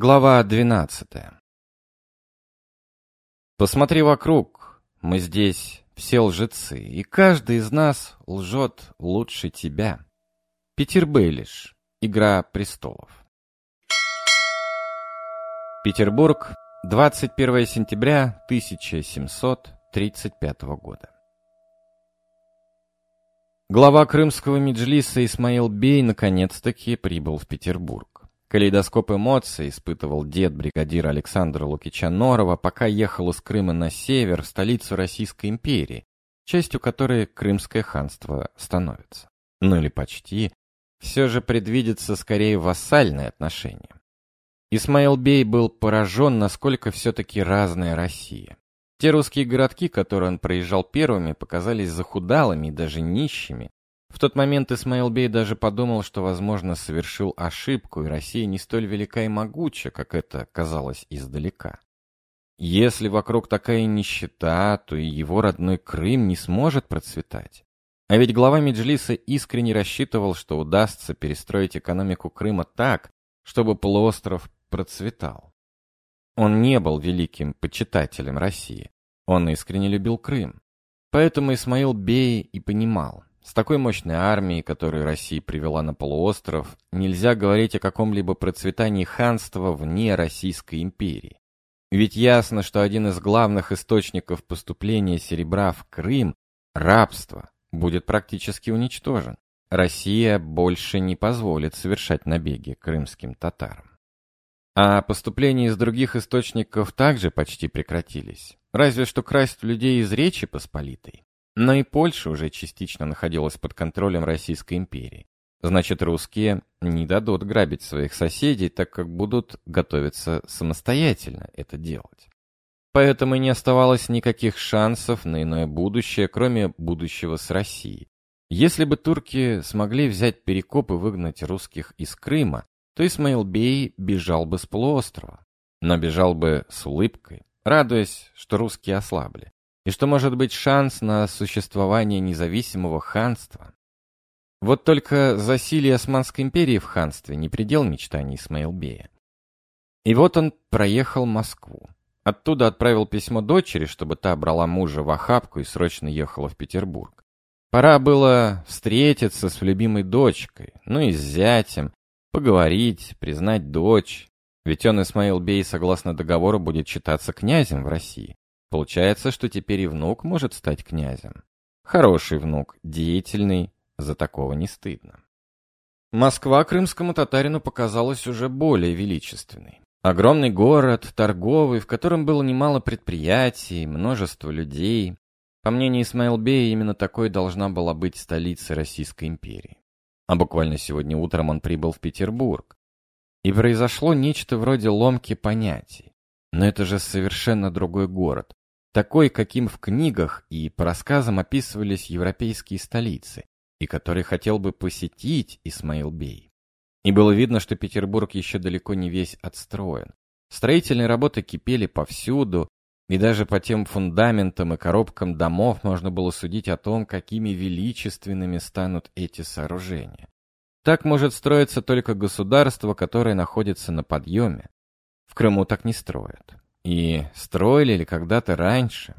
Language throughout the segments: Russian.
Глава 12 Посмотри вокруг, мы здесь все лжецы, и каждый из нас лжет лучше тебя. Питер Бейлиш. Игра престолов. Петербург, 21 сентября 1735 года. Глава крымского меджлиса Исмаил Бей наконец-таки прибыл в Петербург. Калейдоскоп эмоций испытывал дед бригадира Александра Лукича Норова, пока ехал из Крыма на север, в столицу Российской империи, частью которой Крымское ханство становится. Ну или почти. Все же предвидится скорее вассальное отношение. Исмаил Бей был поражен, насколько все-таки разная Россия. Те русские городки, которые он проезжал первыми, показались захудалыми и даже нищими, в тот момент Исмаил Бей даже подумал, что, возможно, совершил ошибку, и Россия не столь велика и могуча, как это казалось издалека. Если вокруг такая нищета, то и его родной Крым не сможет процветать. А ведь глава Меджлиса искренне рассчитывал, что удастся перестроить экономику Крыма так, чтобы полуостров процветал. Он не был великим почитателем России. Он искренне любил Крым. Поэтому Исмаил Бей и понимал, с такой мощной армией, которую Россия привела на полуостров, нельзя говорить о каком-либо процветании ханства вне Российской империи. Ведь ясно, что один из главных источников поступления серебра в Крым – рабство – будет практически уничтожен. Россия больше не позволит совершать набеги крымским татарам. А поступления из других источников также почти прекратились. Разве что красть людей из Речи Посполитой. Но и Польша уже частично находилась под контролем Российской империи. Значит, русские не дадут грабить своих соседей, так как будут готовиться самостоятельно это делать. Поэтому не оставалось никаких шансов на иное будущее, кроме будущего с Россией. Если бы турки смогли взять Перекоп и выгнать русских из Крыма, то Исмаил Бей бежал бы с полуострова. Но бежал бы с улыбкой, радуясь, что русские ослабли и что может быть шанс на существование независимого ханства. Вот только засилие Османской империи в ханстве не предел мечтаний Исмаилбея. И вот он проехал Москву. Оттуда отправил письмо дочери, чтобы та брала мужа в охапку и срочно ехала в Петербург. Пора было встретиться с любимой дочкой, ну и с зятем, поговорить, признать дочь. Ведь он, Исмаил Бей, согласно договору, будет считаться князем в России. Получается, что теперь и внук может стать князем. Хороший внук, деятельный, за такого не стыдно. Москва крымскому татарину показалась уже более величественной. Огромный город, торговый, в котором было немало предприятий, множество людей. По мнению Исмаилбея, именно такой должна была быть столица Российской империи. А буквально сегодня утром он прибыл в Петербург. И произошло нечто вроде ломки понятий. Но это же совершенно другой город такой, каким в книгах и по рассказам описывались европейские столицы, и который хотел бы посетить Исмаил Бей. И было видно, что Петербург еще далеко не весь отстроен. Строительные работы кипели повсюду, и даже по тем фундаментам и коробкам домов можно было судить о том, какими величественными станут эти сооружения. Так может строиться только государство, которое находится на подъеме. В Крыму так не строят. И строили ли когда-то раньше?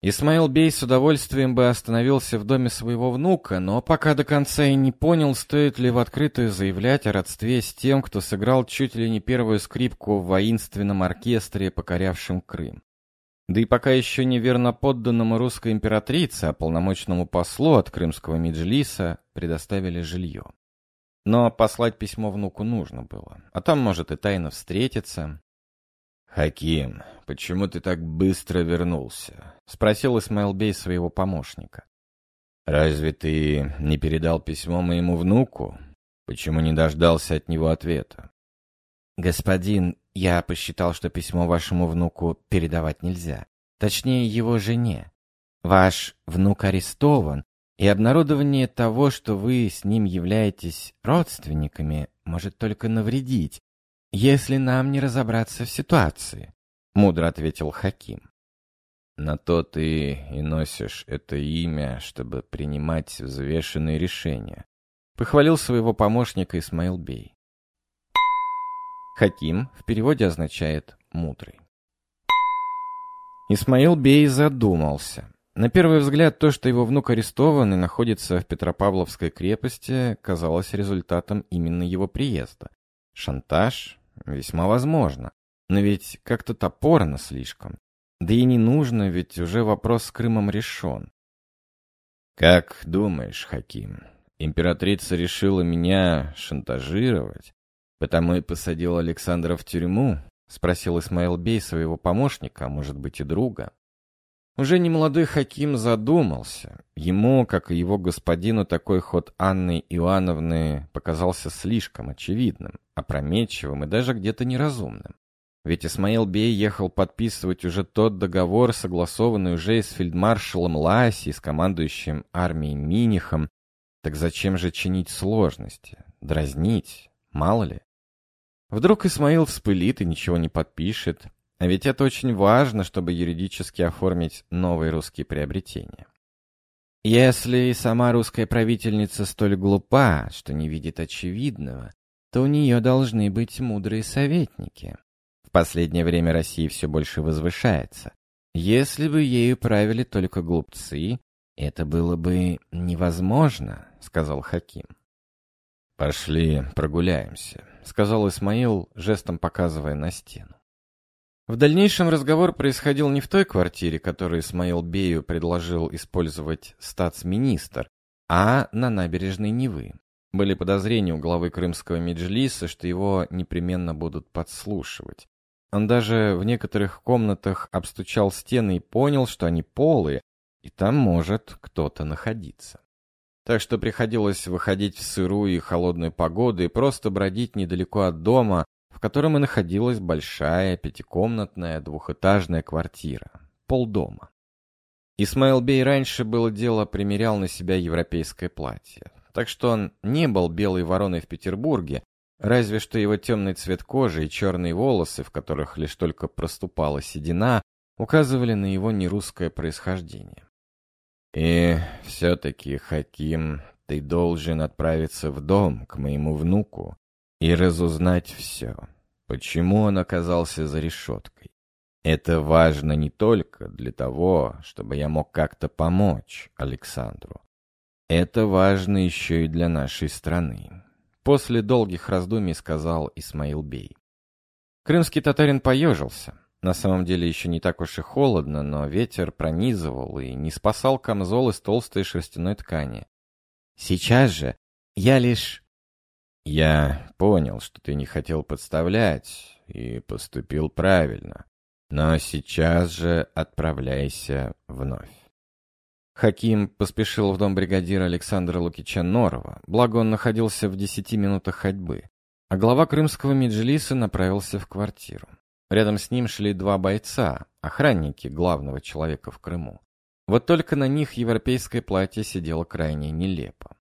Исмаил Бей с удовольствием бы остановился в доме своего внука, но пока до конца и не понял, стоит ли в открытую заявлять о родстве с тем, кто сыграл чуть ли не первую скрипку в воинственном оркестре, покорявшем Крым. Да и пока еще неверно подданному русской императрице, а полномочному послу от крымского Меджлиса предоставили жилье. Но послать письмо внуку нужно было, а там, может, и тайно встретиться, «Хаким, почему ты так быстро вернулся?» — спросил Исмаил Бей своего помощника. «Разве ты не передал письмо моему внуку? Почему не дождался от него ответа?» «Господин, я посчитал, что письмо вашему внуку передавать нельзя. Точнее, его жене. Ваш внук арестован, и обнародование того, что вы с ним являетесь родственниками, может только навредить, если нам не разобраться в ситуации», — мудро ответил Хаким. «На то ты и носишь это имя, чтобы принимать взвешенные решения», — похвалил своего помощника Исмаил Бей. Хаким в переводе означает «мудрый». Исмаил Бей задумался. На первый взгляд, то, что его внук арестован и находится в Петропавловской крепости, казалось результатом именно его приезда. Шантаж? Весьма возможно. Но ведь как-то топорно слишком. Да и не нужно, ведь уже вопрос с Крымом решен. «Как думаешь, Хаким, императрица решила меня шантажировать, потому и посадила Александра в тюрьму?» — спросил Исмаил Бей своего помощника, а может быть и друга. Уже немолодой Хаким задумался. Ему, как и его господину, такой ход Анны Иоанновны показался слишком очевидным, опрометчивым и даже где-то неразумным. Ведь Исмаил Бей ехал подписывать уже тот договор, согласованный уже с фельдмаршалом Ласи, с командующим армией Минихом. Так зачем же чинить сложности? Дразнить? Мало ли? Вдруг Исмаил вспылит и ничего не подпишет, а ведь это очень важно, чтобы юридически оформить новые русские приобретения. Если сама русская правительница столь глупа, что не видит очевидного, то у нее должны быть мудрые советники. В последнее время Россия все больше возвышается. Если бы ею правили только глупцы, это было бы невозможно, сказал Хаким. Пошли прогуляемся, сказал Исмаил, жестом показывая на стену. В дальнейшем разговор происходил не в той квартире, которую Исмаил Бею предложил использовать статс-министр, а на набережной Невы. Были подозрения у главы крымского меджлиса, что его непременно будут подслушивать. Он даже в некоторых комнатах обстучал стены и понял, что они полые, и там может кто-то находиться. Так что приходилось выходить в сырую и холодную погоду и просто бродить недалеко от дома, в котором и находилась большая пятикомнатная двухэтажная квартира, полдома. Исмаил Бей раньше было дело примерял на себя европейское платье, так что он не был белой вороной в Петербурге, разве что его темный цвет кожи и черные волосы, в которых лишь только проступала седина, указывали на его нерусское происхождение. «И все-таки, Хаким, ты должен отправиться в дом к моему внуку и разузнать все, почему он оказался за решеткой. Это важно не только для того, чтобы я мог как-то помочь Александру. Это важно еще и для нашей страны. После долгих раздумий сказал Исмаил Бей. Крымский татарин поежился. На самом деле еще не так уж и холодно, но ветер пронизывал и не спасал камзол из толстой шерстяной ткани. Сейчас же я лишь я понял, что ты не хотел подставлять и поступил правильно. Но сейчас же отправляйся вновь. Хаким поспешил в дом бригадира Александра Лукича Норова, благо он находился в десяти минутах ходьбы, а глава крымского меджлиса направился в квартиру. Рядом с ним шли два бойца, охранники главного человека в Крыму. Вот только на них европейское платье сидело крайне нелепо.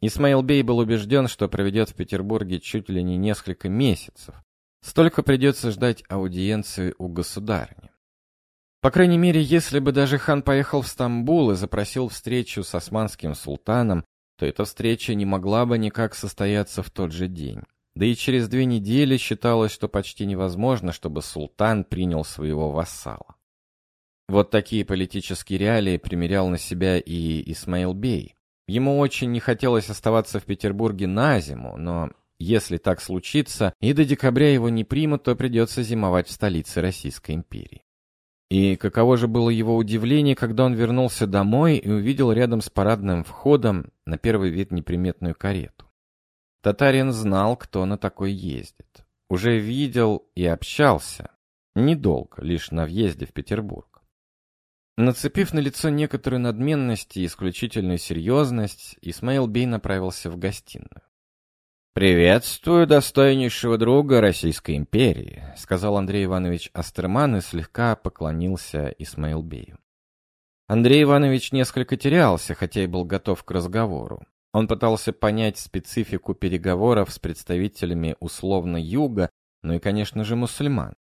Исмаил Бей был убежден, что проведет в Петербурге чуть ли не несколько месяцев. Столько придется ждать аудиенции у государни. По крайней мере, если бы даже хан поехал в Стамбул и запросил встречу с османским султаном, то эта встреча не могла бы никак состояться в тот же день. Да и через две недели считалось, что почти невозможно, чтобы султан принял своего вассала. Вот такие политические реалии примерял на себя и Исмаил Бей. Ему очень не хотелось оставаться в Петербурге на зиму, но если так случится, и до декабря его не примут, то придется зимовать в столице Российской империи. И каково же было его удивление, когда он вернулся домой и увидел рядом с парадным входом на первый вид неприметную карету. Татарин знал, кто на такой ездит. Уже видел и общался. Недолго, лишь на въезде в Петербург. Нацепив на лицо некоторую надменность и исключительную серьезность, Исмаил Бей направился в гостиную. «Приветствую достойнейшего друга Российской империи», — сказал Андрей Иванович Астерман и слегка поклонился Исмаил Бею. Андрей Иванович несколько терялся, хотя и был готов к разговору. Он пытался понять специфику переговоров с представителями условно юга, ну и, конечно же, мусульман.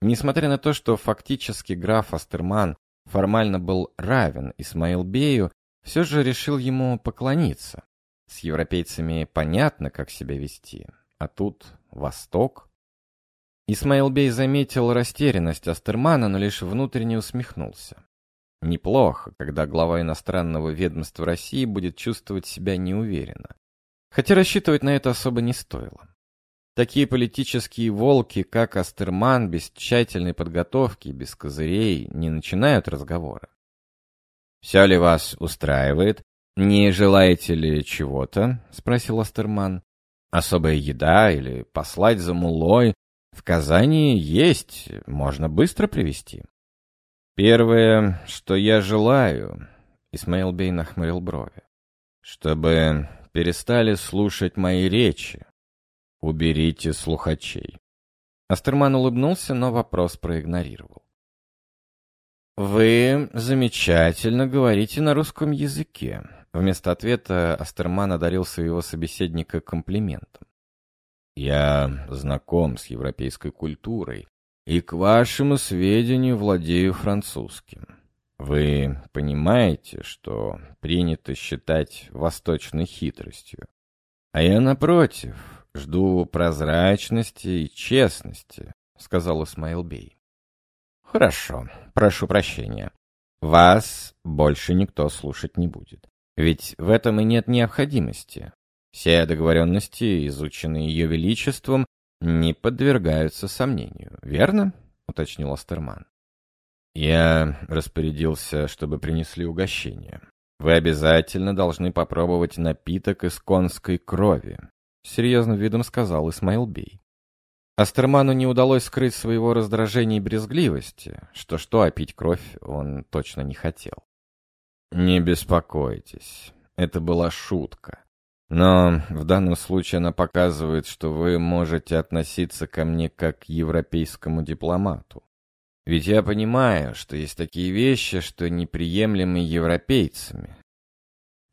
Несмотря на то, что фактически граф Астерман формально был равен Исмаил Бею, все же решил ему поклониться. С европейцами понятно, как себя вести, а тут Восток. Исмаил Бей заметил растерянность Астермана, но лишь внутренне усмехнулся. Неплохо, когда глава иностранного ведомства России будет чувствовать себя неуверенно. Хотя рассчитывать на это особо не стоило. Такие политические волки, как Астерман, без тщательной подготовки, без козырей, не начинают разговора. «Все ли вас устраивает? Не желаете ли чего-то?» — спросил Астерман. «Особая еда или послать за мулой? В Казани есть, можно быстро привезти». «Первое, что я желаю...» — Исмаил Бей нахмурил брови. «Чтобы перестали слушать мои речи. Уберите слухачей». Астерман улыбнулся, но вопрос проигнорировал. «Вы замечательно говорите на русском языке». Вместо ответа Астерман одарил своего собеседника комплиментом. «Я знаком с европейской культурой и, к вашему сведению, владею французским. Вы понимаете, что принято считать восточной хитростью. А я, напротив, жду прозрачности и честности», — сказал Исмаил Бей. Хорошо, прошу прощения. Вас больше никто слушать не будет. Ведь в этом и нет необходимости. Все договоренности, изученные Ее Величеством, не подвергаются сомнению, верно? уточнил Астерман. Я распорядился, чтобы принесли угощение. Вы обязательно должны попробовать напиток из конской крови, серьезным видом сказал Исмаил Бей. Астерману не удалось скрыть своего раздражения и брезгливости, что-что, а пить кровь он точно не хотел. «Не беспокойтесь, это была шутка. Но в данном случае она показывает, что вы можете относиться ко мне как к европейскому дипломату. Ведь я понимаю, что есть такие вещи, что неприемлемы европейцами.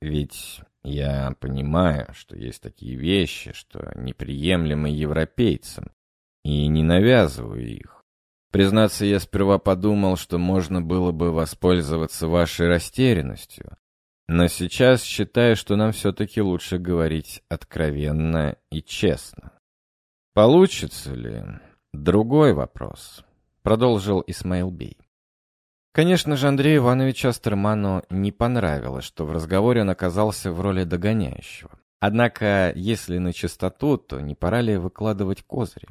Ведь я понимаю, что есть такие вещи, что неприемлемы европейцам и не навязываю их. Признаться, я сперва подумал, что можно было бы воспользоваться вашей растерянностью, но сейчас считаю, что нам все-таки лучше говорить откровенно и честно. Получится ли? Другой вопрос, продолжил Исмаил Бей. Конечно же, Андрею Ивановичу Астерману не понравилось, что в разговоре он оказался в роли догоняющего. Однако, если на чистоту, то не пора ли выкладывать козыри?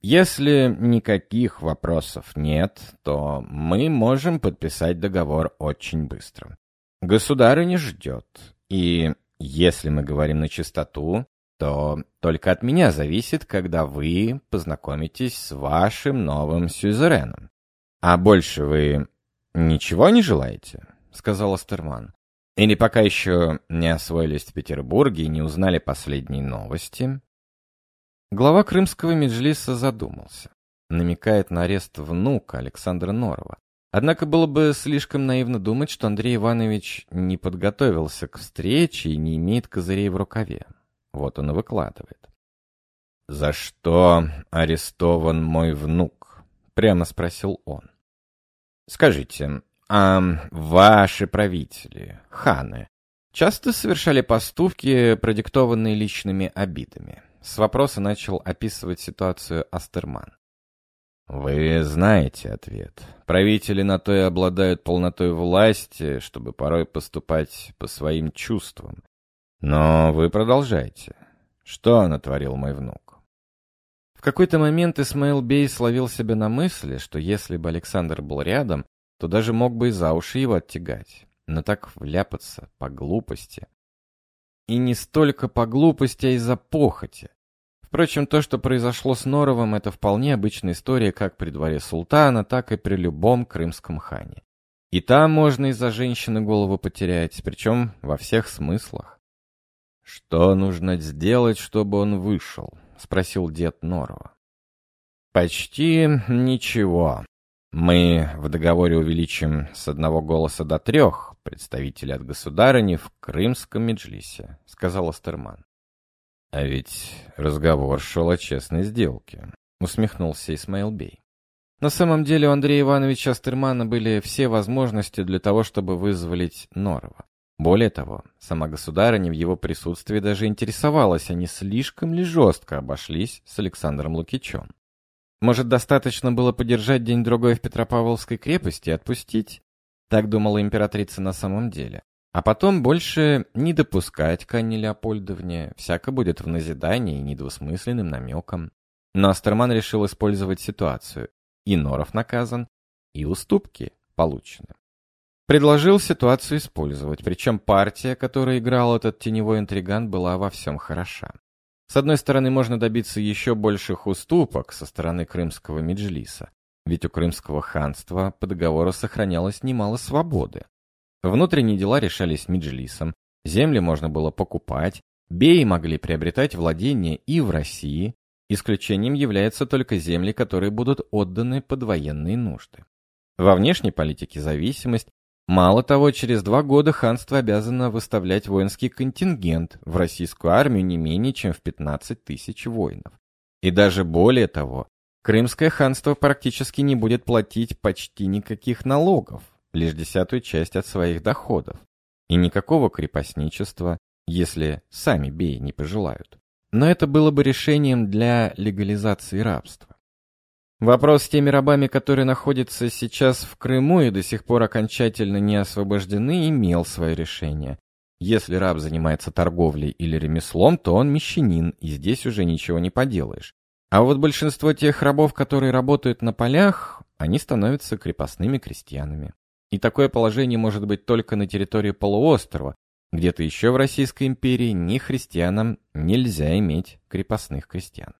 Если никаких вопросов нет, то мы можем подписать договор очень быстро. Государыня ждет, и если мы говорим на чистоту, то только от меня зависит, когда вы познакомитесь с вашим новым сюзереном. А больше вы ничего не желаете? — сказал Астерман. Или пока еще не освоились в Петербурге и не узнали последние новости? Глава крымского меджлиса задумался. Намекает на арест внука Александра Норова. Однако было бы слишком наивно думать, что Андрей Иванович не подготовился к встрече и не имеет козырей в рукаве. Вот он и выкладывает. «За что арестован мой внук?» — прямо спросил он. «Скажите, а ваши правители, ханы, часто совершали поступки, продиктованные личными обидами?» С вопроса начал описывать ситуацию Астерман. Вы знаете ответ. Правители на то и обладают полнотой власти, чтобы порой поступать по своим чувствам. Но вы продолжайте. Что натворил мой внук? В какой-то момент Исмаил Бей словил себя на мысли, что если бы Александр был рядом, то даже мог бы и за уши его оттягать. Но так вляпаться по глупости. И не столько по глупости, а из-за похоти. Впрочем, то, что произошло с Норовым, это вполне обычная история как при дворе султана, так и при любом крымском хане. И там можно из-за женщины голову потерять, причем во всех смыслах. «Что нужно сделать, чтобы он вышел?» — спросил дед Норова. «Почти ничего. Мы в договоре увеличим с одного голоса до трех представителей от государыни в Крымском Меджлисе», — сказал Астерман. «А ведь разговор шел о честной сделке», — усмехнулся Исмаил Бей. На самом деле у Андрея Ивановича Астермана были все возможности для того, чтобы вызволить Норова. Более того, сама государыня в его присутствии даже интересовалась, а не слишком ли жестко обошлись с Александром Лукичем. Может, достаточно было подержать день-другой в Петропавловской крепости и отпустить? Так думала императрица на самом деле. А потом больше не допускать к Анне Леопольдовне, всяко будет в назидании и недвусмысленным намеком. Но Астерман решил использовать ситуацию. И Норов наказан, и уступки получены. Предложил ситуацию использовать, причем партия, которая играл этот теневой интриган, была во всем хороша. С одной стороны, можно добиться еще больших уступок со стороны крымского Меджлиса, ведь у крымского ханства по договору сохранялось немало свободы. Внутренние дела решались Меджлисом, земли можно было покупать, беи могли приобретать владения и в России, исключением являются только земли, которые будут отданы под военные нужды. Во внешней политике зависимость Мало того, через два года ханство обязано выставлять воинский контингент в российскую армию не менее чем в 15 тысяч воинов. И даже более того, Крымское ханство практически не будет платить почти никаких налогов, лишь десятую часть от своих доходов, и никакого крепостничества, если сами беи не пожелают. Но это было бы решением для легализации рабства. Вопрос с теми рабами, которые находятся сейчас в Крыму и до сих пор окончательно не освобождены, имел свое решение. Если раб занимается торговлей или ремеслом, то он мещанин, и здесь уже ничего не поделаешь. А вот большинство тех рабов, которые работают на полях, они становятся крепостными крестьянами. И такое положение может быть только на территории полуострова. Где-то еще в Российской империи ни христианам нельзя иметь крепостных крестьян.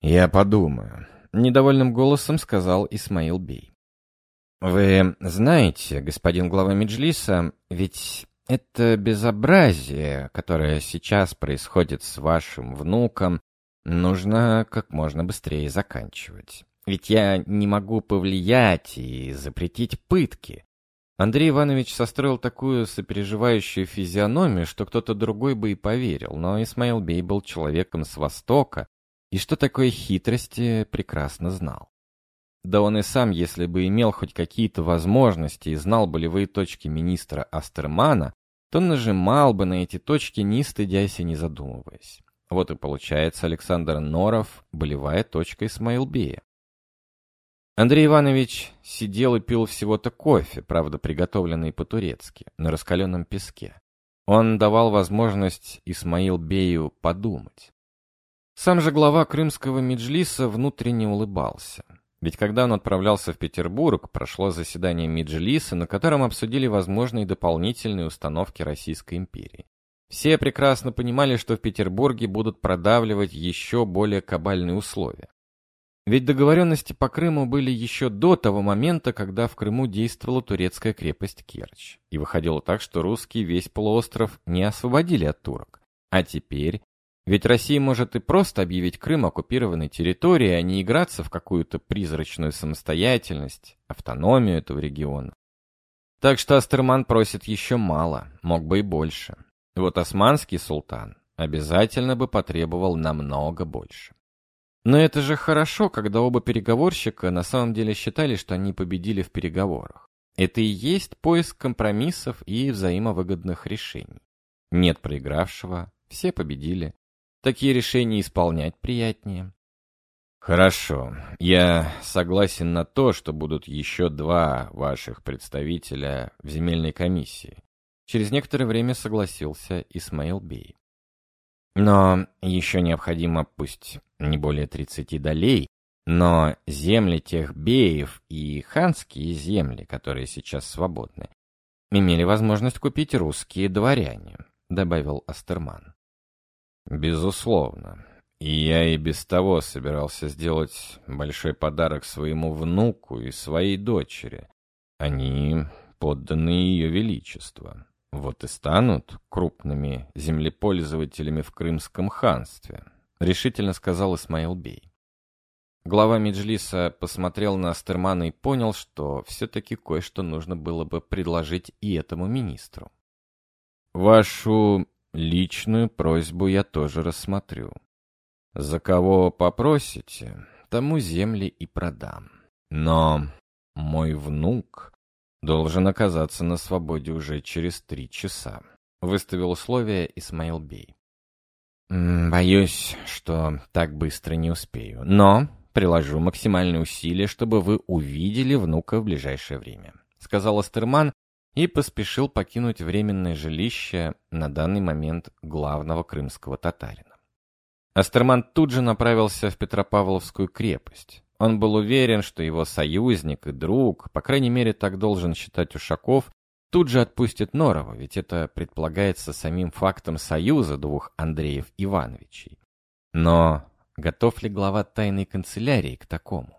«Я подумаю», Недовольным голосом сказал Исмаил Бей. «Вы знаете, господин глава Меджлиса, ведь это безобразие, которое сейчас происходит с вашим внуком, нужно как можно быстрее заканчивать. Ведь я не могу повлиять и запретить пытки. Андрей Иванович состроил такую сопереживающую физиономию, что кто-то другой бы и поверил, но Исмаил Бей был человеком с Востока, и что такое хитрости, прекрасно знал. Да он и сам, если бы имел хоть какие-то возможности и знал болевые точки министра Астермана, то нажимал бы на эти точки, не стыдясь и не задумываясь. Вот и получается Александр Норов, болевая точка Исмаилбея. Андрей Иванович сидел и пил всего-то кофе, правда, приготовленный по-турецки, на раскаленном песке. Он давал возможность Исмаил подумать. Сам же глава крымского Меджлиса внутренне улыбался. Ведь когда он отправлялся в Петербург, прошло заседание Меджлиса, на котором обсудили возможные дополнительные установки Российской империи. Все прекрасно понимали, что в Петербурге будут продавливать еще более кабальные условия. Ведь договоренности по Крыму были еще до того момента, когда в Крыму действовала турецкая крепость Керчь. И выходило так, что русские весь полуостров не освободили от турок. А теперь ведь Россия может и просто объявить Крым оккупированной территорией, а не играться в какую-то призрачную самостоятельность, автономию этого региона. Так что Астерман просит еще мало, мог бы и больше. Вот османский султан обязательно бы потребовал намного больше. Но это же хорошо, когда оба переговорщика на самом деле считали, что они победили в переговорах. Это и есть поиск компромиссов и взаимовыгодных решений. Нет проигравшего, все победили. Такие решения исполнять приятнее. Хорошо, я согласен на то, что будут еще два ваших представителя в земельной комиссии. Через некоторое время согласился Исмаил Бей. Но еще необходимо, пусть не более 30 долей, но земли тех беев и ханские земли, которые сейчас свободны, имели возможность купить русские дворяне, добавил Астерман. Безусловно. И я и без того собирался сделать большой подарок своему внуку и своей дочери. Они подданные ее величества. Вот и станут крупными землепользователями в Крымском ханстве, решительно сказал Исмаил Бей. Глава Меджлиса посмотрел на Астермана и понял, что все-таки кое-что нужно было бы предложить и этому министру. «Вашу Личную просьбу я тоже рассмотрю. За кого попросите, тому земли и продам. Но мой внук должен оказаться на свободе уже через три часа. Выставил условия Исмаил Бей. «Боюсь, что так быстро не успею. Но приложу максимальные усилия, чтобы вы увидели внука в ближайшее время», — сказал Астерман и поспешил покинуть временное жилище на данный момент главного крымского татарина. Астерман тут же направился в Петропавловскую крепость. Он был уверен, что его союзник и друг, по крайней мере так должен считать Ушаков, тут же отпустит Норова, ведь это предполагается самим фактом союза двух Андреев Ивановичей. Но готов ли глава тайной канцелярии к такому?